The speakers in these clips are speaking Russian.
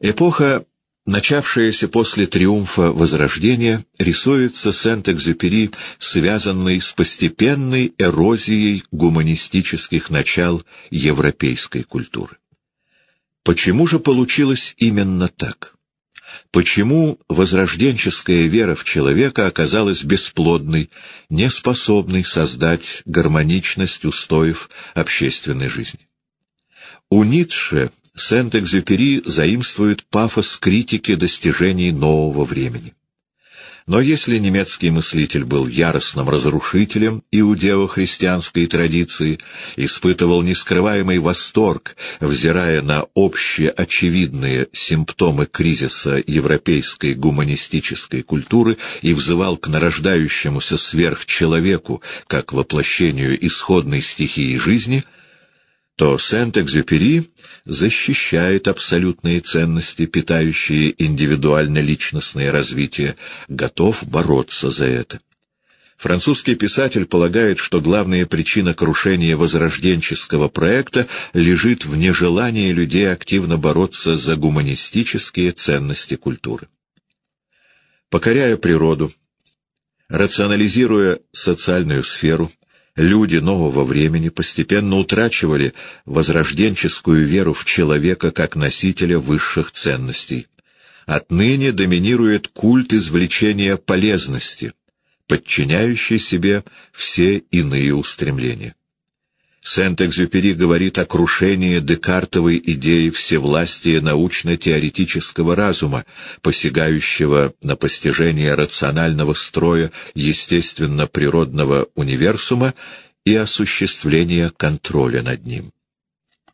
Эпоха, начавшаяся после триумфа Возрождения, рисуется Сент-Экзюпери, связанной с постепенной эрозией гуманистических начал европейской культуры. Почему же получилось именно так? Почему возрожденческая вера в человека оказалась бесплодной, неспособной создать гармоничность устоев общественной жизни? У Ницше Сент-Экзюпери заимствует пафос критики достижений нового времени. Но если немецкий мыслитель был яростным разрушителем иудео-христианской традиции, испытывал нескрываемый восторг, взирая на общие очевидные симптомы кризиса европейской гуманистической культуры и взывал к нарождающемуся сверхчеловеку как воплощению исходной стихии жизни — то Сент-Экзюпери защищает абсолютные ценности, питающие индивидуально-личностное развитие, готов бороться за это. Французский писатель полагает, что главная причина крушения возрожденческого проекта лежит в нежелании людей активно бороться за гуманистические ценности культуры. Покоряя природу, рационализируя социальную сферу, люди нового времени постепенно утрачивали возрожденческую веру в человека как носителя высших ценностей. Отныне доминирует культ извлечения полезности, подчиняющий себе все иные устремления. Сент-Экзюпери говорит о крушении декартовой идеи всевластия научно-теоретического разума, посягающего на постижение рационального строя естественно-природного универсума и осуществление контроля над ним.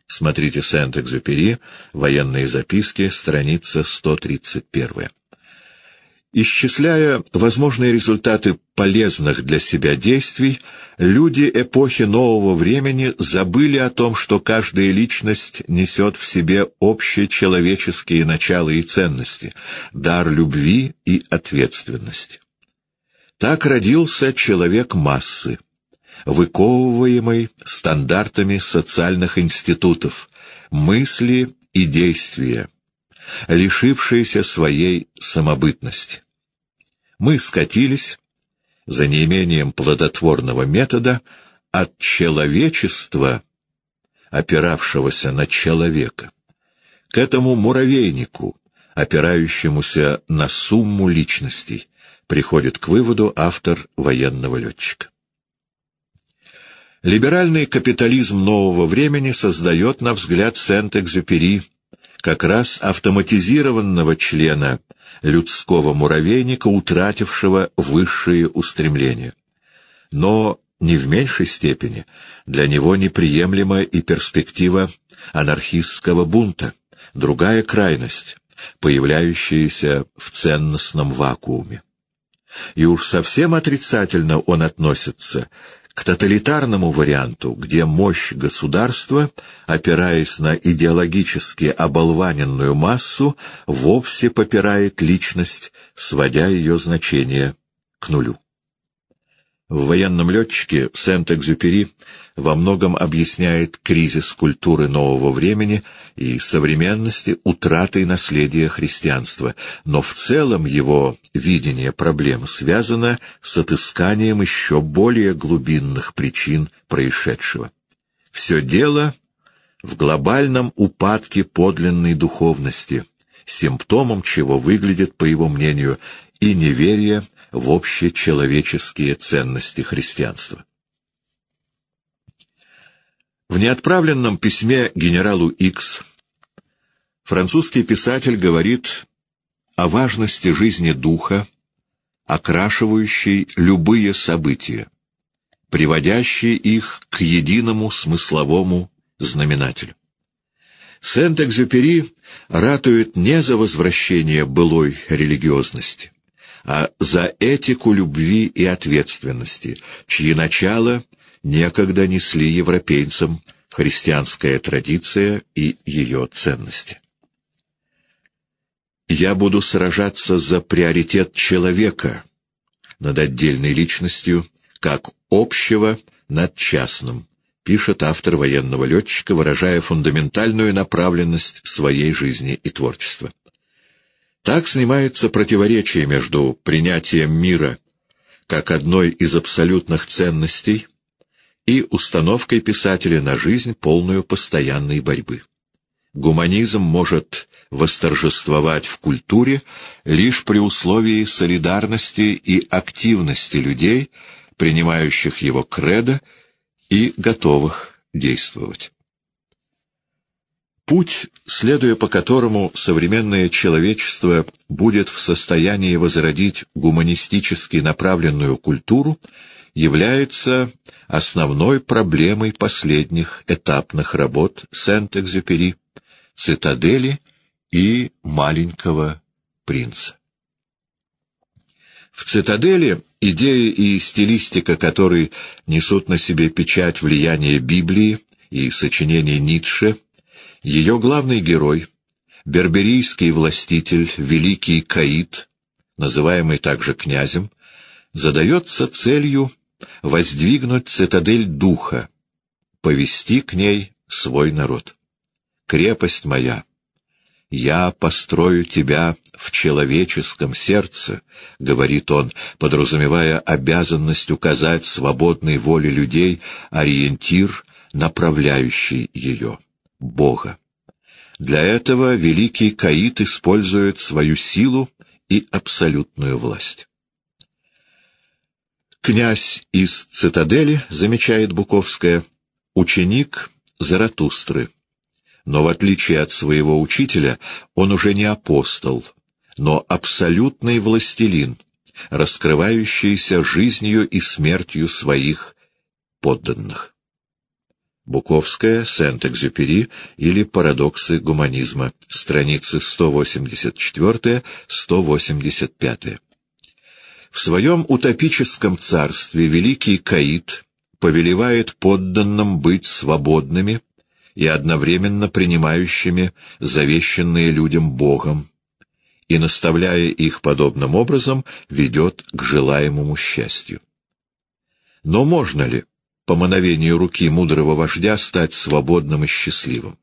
Смотрите Сент-Экзюпери, военные записки, страница 131. Исчисляя возможные результаты полезных для себя действий, люди эпохи нового времени забыли о том, что каждая личность несет в себе общие человеческие начала и ценности, дар любви и ответственности. Так родился человек массы, выковываемый стандартами социальных институтов, мысли и действия, лишившийся своей самобытности мы скатились, за неимением плодотворного метода, от человечества, опиравшегося на человека, к этому муравейнику, опирающемуся на сумму личностей, приходит к выводу автор военного летчика. Либеральный капитализм нового времени создает, на взгляд Сент-Экзюпери, как раз автоматизированного члена людского муравейника, утратившего высшие устремления. Но не в меньшей степени для него неприемлема и перспектива анархистского бунта, другая крайность, появляющаяся в ценностном вакууме. И уж совсем отрицательно он относится к тоталитарному варианту, где мощь государства, опираясь на идеологически оболваненную массу, вовсе попирает личность, сводя ее значение к нулю. В военном летчике Сент-Экзюпери во многом объясняет кризис культуры нового времени и современности утратой наследия христианства, но в целом его видение проблем связано с отысканием еще более глубинных причин происшедшего. Все дело в глобальном упадке подлинной духовности, симптомом чего выглядит, по его мнению, и неверие в общечеловеческие ценности христианства. В неотправленном письме генералу Икс французский писатель говорит о важности жизни духа, окрашивающей любые события, приводящие их к единому смысловому знаменателю. Сент-Экзюпери ратует не за возвращение былой религиозности, а за этику любви и ответственности, чьи начала некогда несли европейцам христианская традиция и ее ценности. Я буду сражаться за приоритет человека над отдельной личностью, как общего над частным, пишет автор военного летчика, выражая фундаментальную направленность своей жизни и творчества. Так снимается противоречие между принятием мира как одной из абсолютных ценностей и установкой писателя на жизнь, полную постоянной борьбы. Гуманизм может восторжествовать в культуре лишь при условии солидарности и активности людей, принимающих его кредо и готовых действовать. Путь, следуя по которому современное человечество будет в состоянии возродить гуманистически направленную культуру, является основной проблемой последних этапных работ Сент-Экзюпери, «Цитадели» и «Маленького принца». В «Цитадели» идеи и стилистика которой несут на себе печать влияния Библии и сочинений Ницше, ее главный герой, берберийский властитель, великий Каид, называемый также князем, задается целью воздвигнуть цитадель духа, повести к ней свой народ. Крепость моя, я построю тебя в человеческом сердце, — говорит он, подразумевая обязанность указать свободной воле людей ориентир, направляющий ее. Бога. Для этого великий Каит использует свою силу и абсолютную власть. Князь из цитадели, замечает Буковская, ученик Заратустры. Но в отличие от своего учителя, он уже не апостол, но абсолютный властелин, раскрывающийся жизнью и смертью своих подданных. Буковская, Сент-Экзюпери или «Парадоксы гуманизма», страницы 184-185. В своем утопическом царстве великий Каид повелевает подданным быть свободными и одновременно принимающими завещанные людям Богом, и, наставляя их подобным образом, ведет к желаемому счастью. Но можно ли, по мановению руки мудрого вождя стать свободным и счастливым.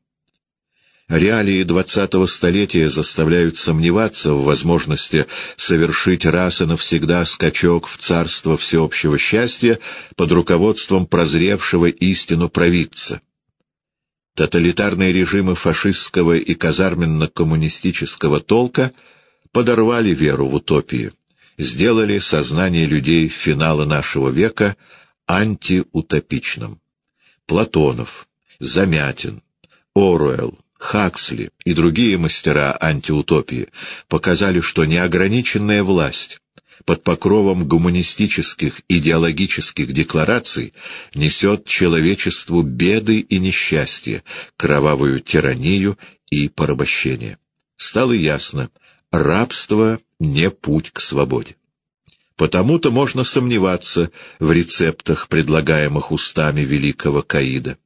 Реалии двадцатого столетия заставляют сомневаться в возможности совершить раз и навсегда скачок в царство всеобщего счастья под руководством прозревшего истину провидца. Тоталитарные режимы фашистского и казарменно-коммунистического толка подорвали веру в утопию, сделали сознание людей финала нашего века – антиутопичным. Платонов, Замятин, Оруэлл, Хаксли и другие мастера антиутопии показали, что неограниченная власть под покровом гуманистических идеологических деклараций несет человечеству беды и несчастья, кровавую тиранию и порабощение. Стало ясно, рабство не путь к свободе. Потому-то можно сомневаться в рецептах, предлагаемых устами великого Каида.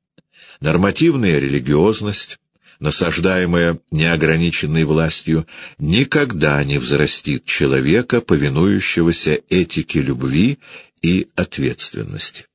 Нормативная религиозность, насаждаемая неограниченной властью, никогда не взрастит человека, повинующегося этике любви и ответственности.